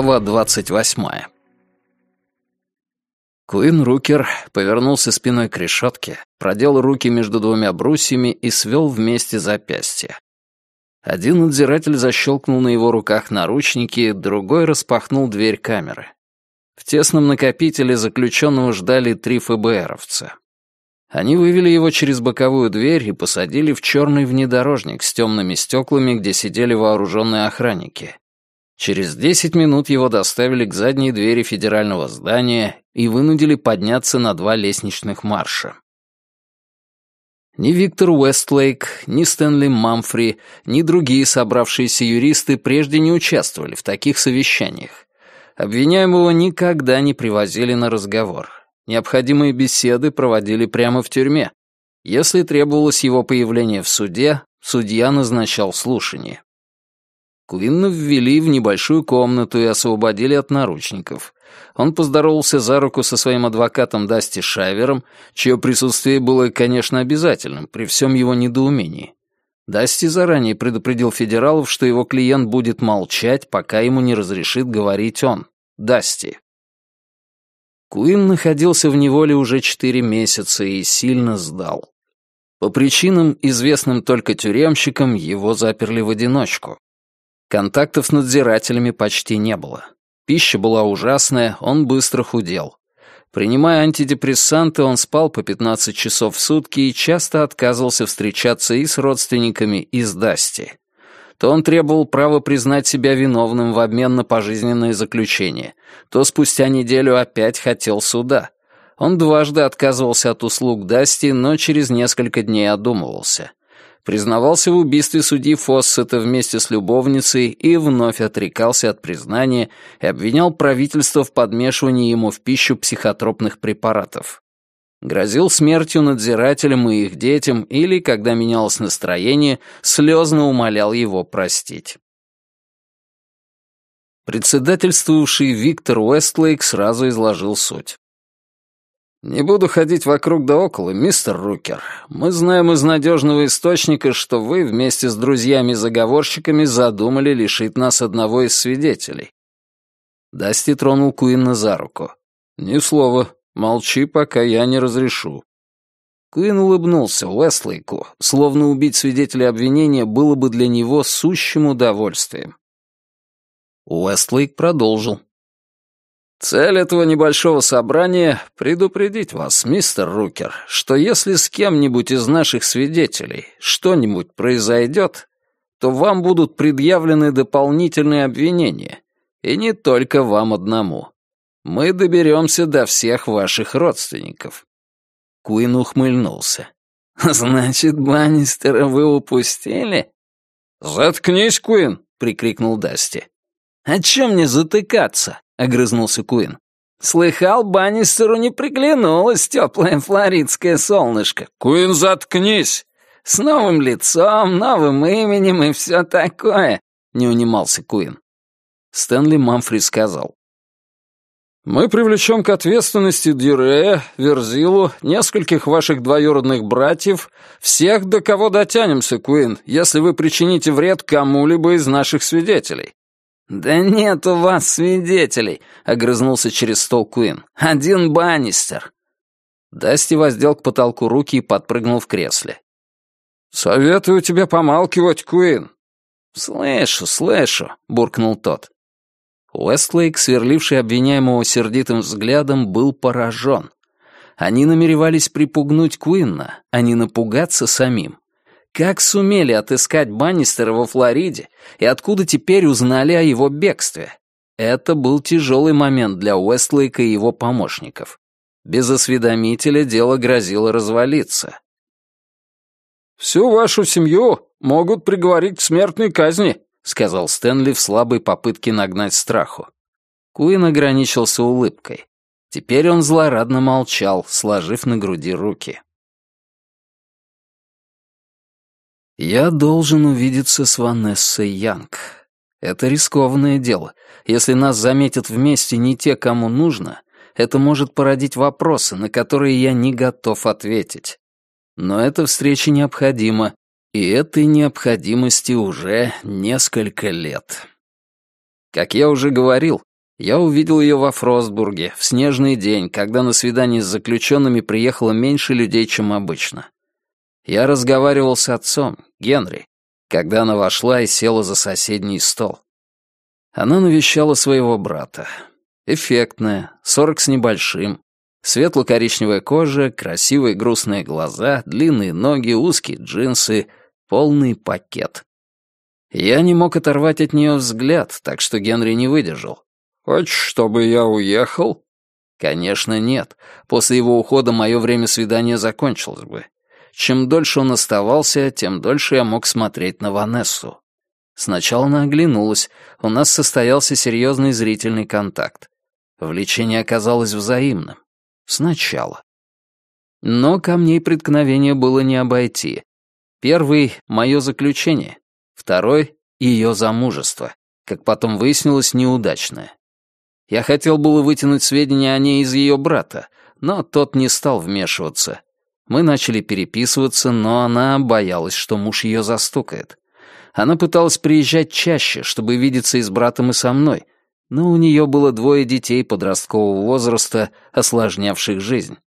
Глава двадцать восьмая. Куин Рукер повернулся спиной к решетке, продел руки между двумя брусьями и свел вместе запястья. Один надзиратель защелкнул на его руках наручники, другой распахнул дверь камеры. В тесном накопителе заключенного ждали три ФБРовца. Они вывели его через боковую дверь и посадили в черный внедорожник с темными стеклами, где сидели вооруженные охранники. Через десять минут его доставили к задней двери федерального здания и вынудили подняться на два лестничных марша. Ни Виктор Уэстлейк, ни Стэнли Мамфри, ни другие собравшиеся юристы прежде не участвовали в таких совещаниях. Обвиняемого никогда не привозили на разговор. Необходимые беседы проводили прямо в тюрьме. Если требовалось его появление в суде, судья назначал слушание. Куинна ввели в небольшую комнату и освободили от наручников. Он поздоровался за руку со своим адвокатом Дасти Шайвером, чье присутствие было, конечно, обязательным при всем его недоумении. Дасти заранее предупредил федералов, что его клиент будет молчать, пока ему не разрешит говорить он, Дасти. Куин находился в неволе уже четыре месяца и сильно сдал. По причинам, известным только тюремщикам, его заперли в одиночку. Контактов с надзирателями почти не было. Пища была ужасная, он быстро худел. Принимая антидепрессанты, он спал по 15 часов в сутки и часто отказывался встречаться и с родственниками, и с Дасти. То он требовал права признать себя виновным в обмен на пожизненное заключение, то спустя неделю опять хотел суда. Он дважды отказывался от услуг Дасти, но через несколько дней одумывался признавался в убийстве судьи Фоссета вместе с любовницей и вновь отрекался от признания и обвинял правительство в подмешивании ему в пищу психотропных препаратов. Грозил смертью надзирателям и их детям или, когда менялось настроение, слезно умолял его простить. Председательствовавший Виктор Уэстлейк сразу изложил суть. «Не буду ходить вокруг да около, мистер Рукер. Мы знаем из надежного источника, что вы вместе с друзьями-заговорщиками задумали лишить нас одного из свидетелей». Дасти тронул Куинна за руку. «Ни слова. Молчи, пока я не разрешу». Куин улыбнулся Уэстлейку, словно убить свидетеля обвинения было бы для него сущим удовольствием. Уэстлейк продолжил. Цель этого небольшого собрания — предупредить вас, мистер Рукер, что если с кем-нибудь из наших свидетелей что-нибудь произойдет, то вам будут предъявлены дополнительные обвинения, и не только вам одному. Мы доберемся до всех ваших родственников». Куин ухмыльнулся. «Значит, Баннистера вы упустили?» «Заткнись, Куин!» — прикрикнул Дасти. «А чем мне затыкаться?» — огрызнулся Куин. «Слыхал, Баннистеру не приглянулось теплое флоридское солнышко». «Куин, заткнись!» «С новым лицом, новым именем и все такое», — не унимался Куин. Стэнли Мамфри сказал. «Мы привлечем к ответственности Дирея, Верзилу, нескольких ваших двоюродных братьев, всех, до кого дотянемся, Куин, если вы причините вред кому-либо из наших свидетелей. «Да нет у вас свидетелей», — огрызнулся через стол Куин. «Один Баннистер». Дасти воздел к потолку руки и подпрыгнул в кресле. «Советую тебе помалкивать, Куин». «Слышу, слышу», — буркнул тот. Уэстлейк, сверливший обвиняемого сердитым взглядом, был поражен. Они намеревались припугнуть Куинна, а не напугаться самим. Как сумели отыскать Баннистера во Флориде и откуда теперь узнали о его бегстве? Это был тяжелый момент для Уэстлейка и его помощников. Без осведомителя дело грозило развалиться. «Всю вашу семью могут приговорить к смертной казни», сказал Стэнли в слабой попытке нагнать страху. Куин ограничился улыбкой. Теперь он злорадно молчал, сложив на груди руки. Я должен увидеться с Ванессой Янг. Это рискованное дело. Если нас заметят вместе не те, кому нужно, это может породить вопросы, на которые я не готов ответить. Но эта встреча необходима, и этой необходимости уже несколько лет. Как я уже говорил, я увидел ее во Фростбурге в снежный день, когда на свидание с заключенными приехало меньше людей, чем обычно. Я разговаривал с отцом, Генри, когда она вошла и села за соседний стол. Она навещала своего брата. Эффектная, сорок с небольшим, светло-коричневая кожа, красивые грустные глаза, длинные ноги, узкие джинсы, полный пакет. Я не мог оторвать от нее взгляд, так что Генри не выдержал. «Хочешь, чтобы я уехал?» Конечно, нет. После его ухода мое время свидания закончилось бы. Чем дольше он оставался, тем дольше я мог смотреть на Ванессу. Сначала она оглянулась, у нас состоялся серьезный зрительный контакт. Влечение оказалось взаимным. Сначала. Но камней преткновения было не обойти. Первый — мое заключение. Второй — ее замужество. Как потом выяснилось, неудачное. Я хотел было вытянуть сведения о ней из ее брата, но тот не стал вмешиваться. Мы начали переписываться, но она боялась, что муж ее застукает. Она пыталась приезжать чаще, чтобы видеться и с братом, и со мной, но у нее было двое детей подросткового возраста, осложнявших жизнь.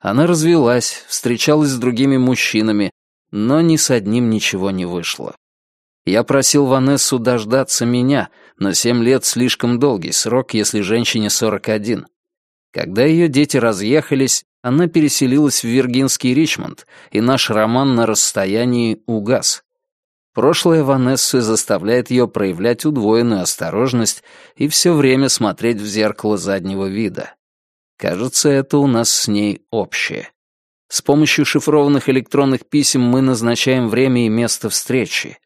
Она развелась, встречалась с другими мужчинами, но ни с одним ничего не вышло. Я просил Ванессу дождаться меня, но семь лет — слишком долгий срок, если женщине 41. Когда ее дети разъехались, она переселилась в Виргинский Ричмонд, и наш роман на расстоянии угас. Прошлое Ванессы заставляет ее проявлять удвоенную осторожность и все время смотреть в зеркало заднего вида. Кажется, это у нас с ней общее. С помощью шифрованных электронных писем мы назначаем время и место встречи.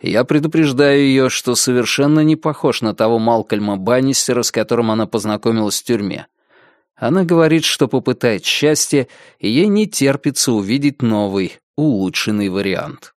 Я предупреждаю ее, что совершенно не похож на того Малкольма Баннистера, с которым она познакомилась в тюрьме. Она говорит, что попытает счастье, и ей не терпится увидеть новый, улучшенный вариант.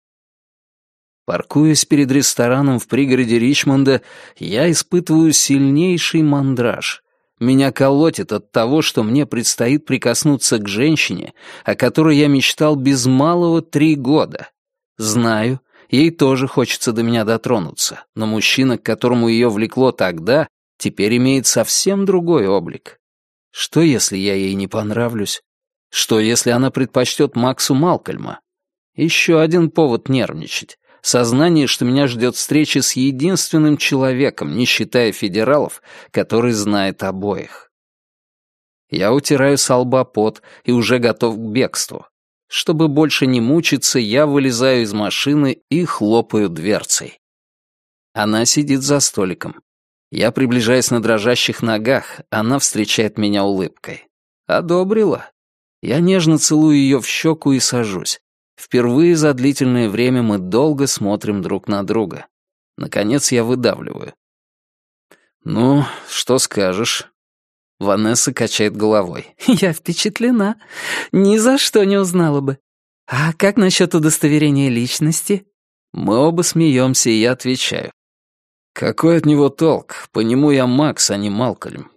Паркуясь перед рестораном в пригороде Ричмонда, я испытываю сильнейший мандраж. Меня колотит от того, что мне предстоит прикоснуться к женщине, о которой я мечтал без малого три года. Знаю, Ей тоже хочется до меня дотронуться, но мужчина, к которому ее влекло тогда, теперь имеет совсем другой облик. Что, если я ей не понравлюсь? Что, если она предпочтет Максу Малкольма? Еще один повод нервничать. Сознание, что меня ждет встреча с единственным человеком, не считая федералов, который знает обоих. Я утираю с лба пот и уже готов к бегству. Чтобы больше не мучиться, я вылезаю из машины и хлопаю дверцей. Она сидит за столиком. Я приближаюсь на дрожащих ногах, она встречает меня улыбкой. Одобрила. Я нежно целую ее в щеку и сажусь. Впервые за длительное время мы долго смотрим друг на друга. Наконец я выдавливаю. «Ну, что скажешь?» Ванесса качает головой. «Я впечатлена. Ни за что не узнала бы. А как насчет удостоверения личности?» Мы оба смеемся, и я отвечаю. «Какой от него толк? По нему я Макс, а не Малкольм».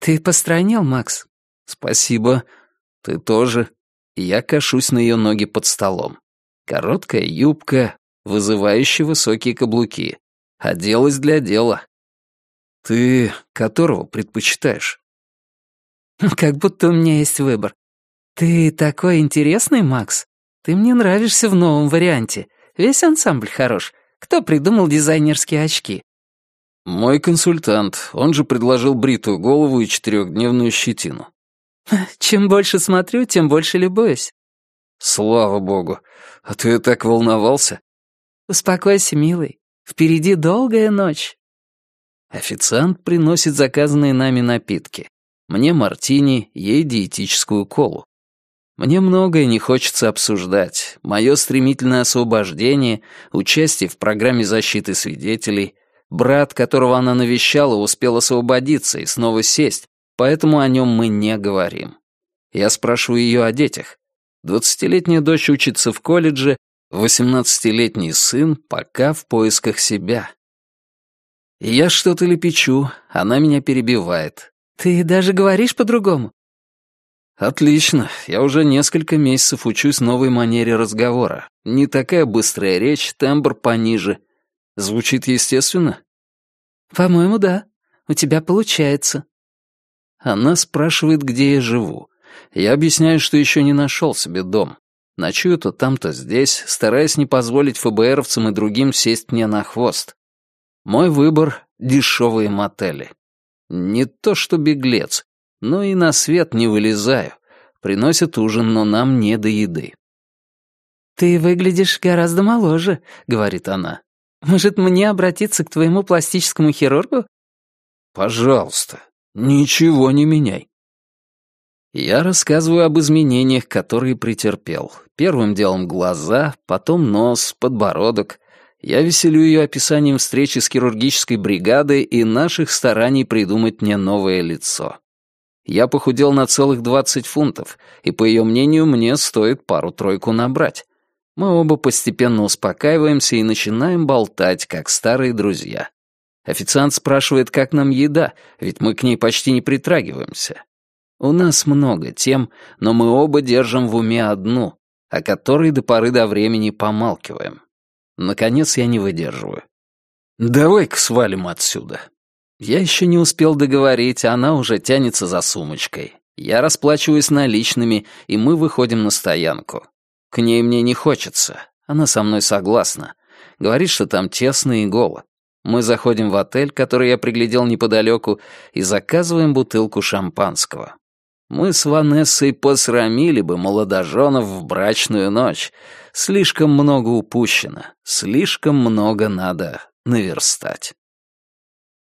«Ты постройнел, Макс?» «Спасибо. Ты тоже». я кашусь на ее ноги под столом. Короткая юбка, вызывающие высокие каблуки. Оделась для дела. «Ты которого предпочитаешь?» «Как будто у меня есть выбор. Ты такой интересный, Макс. Ты мне нравишься в новом варианте. Весь ансамбль хорош. Кто придумал дизайнерские очки?» «Мой консультант. Он же предложил бритую голову и четырехдневную щетину». «Чем больше смотрю, тем больше любуюсь». «Слава богу. А ты так волновался?» «Успокойся, милый. Впереди долгая ночь». Официант приносит заказанные нами напитки. Мне мартини, ей диетическую колу. Мне многое не хочется обсуждать. Мое стремительное освобождение, участие в программе защиты свидетелей, брат, которого она навещала, успел освободиться и снова сесть, поэтому о нем мы не говорим. Я спрашиваю ее о детях. Двадцатилетняя дочь учится в колледже, восемнадцатилетний сын пока в поисках себя. Я что-то лепечу, она меня перебивает. «Ты даже говоришь по-другому?» «Отлично. Я уже несколько месяцев учусь новой манере разговора. Не такая быстрая речь, тембр пониже. Звучит естественно?» По-моему, да. У тебя получается. Она спрашивает, где я живу. Я объясняю, что еще не нашел себе дом. Ночую то там, то здесь, стараясь не позволить ФБРовцам и другим сесть мне на хвост. Мой выбор — дешевые мотели. Не то что беглец, но и на свет не вылезаю. Приносят ужин, но нам не до еды. «Ты выглядишь гораздо моложе», — говорит она. «Может, мне обратиться к твоему пластическому хирургу?» «Пожалуйста, ничего не меняй». Я рассказываю об изменениях, которые претерпел. Первым делом глаза, потом нос, подбородок. Я веселю ее описанием встречи с хирургической бригадой и наших стараний придумать мне новое лицо. Я похудел на целых 20 фунтов, и, по ее мнению, мне стоит пару-тройку набрать. Мы оба постепенно успокаиваемся и начинаем болтать, как старые друзья. Официант спрашивает, как нам еда, ведь мы к ней почти не притрагиваемся. У нас много тем, но мы оба держим в уме одну, о которой до поры до времени помалкиваем. Наконец я не выдерживаю. «Давай-ка свалим отсюда». Я еще не успел договорить, а она уже тянется за сумочкой. Я расплачиваюсь наличными, и мы выходим на стоянку. К ней мне не хочется. Она со мной согласна. Говорит, что там тесно и голо. Мы заходим в отель, который я приглядел неподалеку, и заказываем бутылку шампанского. Мы с Ванессой посрамили бы молодоженов в брачную ночь. Слишком много упущено, слишком много надо наверстать.